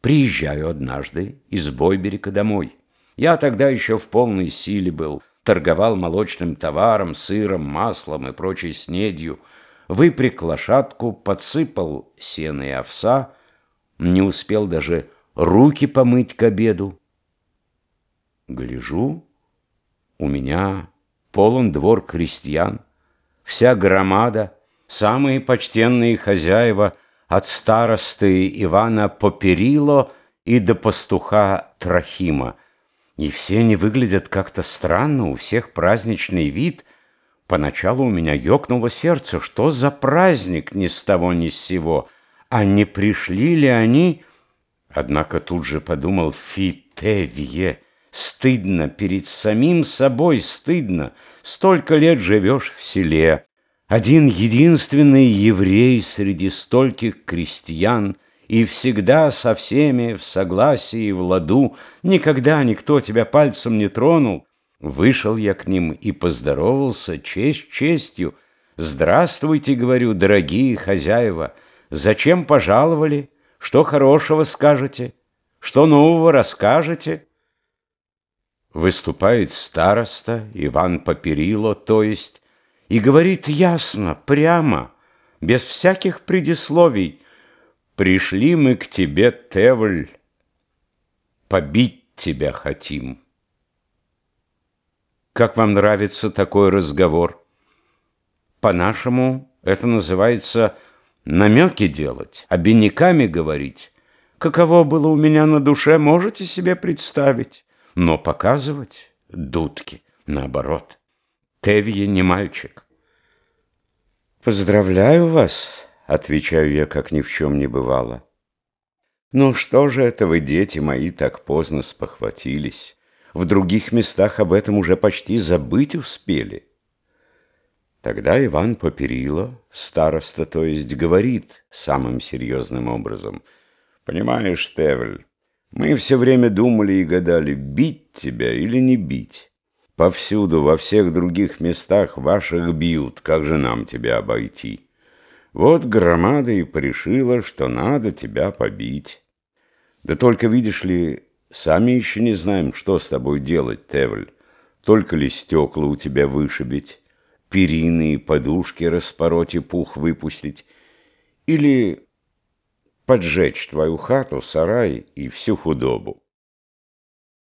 Приезжаю однажды из Бойберика домой. Я тогда еще в полной силе был, торговал молочным товаром, сыром, маслом и прочей снедью, выпряг лошадку, подсыпал сено и овса, не успел даже руки помыть к обеду. Гляжу, у меня полон двор крестьян, вся громада, самые почтенные хозяева от старосты Ивана Поперило и до пастуха Трохима. И все они выглядят как-то странно, у всех праздничный вид. Поначалу у меня ёкнуло сердце, что за праздник ни с того ни с сего, а не пришли ли они... Однако тут же подумал «Фитевье». Стыдно, перед самим собой стыдно. Столько лет живешь в селе. Один единственный еврей среди стольких крестьян и всегда со всеми в согласии и в ладу, никогда никто тебя пальцем не тронул. Вышел я к ним и поздоровался честь честью. «Здравствуйте, — говорю, — дорогие хозяева, зачем пожаловали? Что хорошего скажете? Что нового расскажете?» Выступает староста Иван Поперило, то есть, и говорит ясно, прямо, без всяких предисловий, «Пришли мы к тебе, Тевль, побить тебя хотим». Как вам нравится такой разговор? По-нашему это называется намеки делать, обиняками говорить. Каково было у меня на душе, можете себе представить? но показывать дудки, наоборот. Тевье не мальчик. «Поздравляю вас», — отвечаю я, как ни в чем не бывало. «Ну что же это вы, дети мои, так поздно спохватились? В других местах об этом уже почти забыть успели». Тогда Иван Поперило, староста, то есть, говорит самым серьезным образом. «Понимаешь, Тевль, мы все время думали и гадали, бить тебя или не бить. Повсюду, во всех других местах ваших бьют, как же нам тебя обойти? Вот громада и порешила, что надо тебя побить. Да только, видишь ли, сами еще не знаем, что с тобой делать, Тевль. Только ли стекла у тебя вышибить, перины и подушки распороть и пух выпустить, или поджечь твою хату, сарай и всю худобу.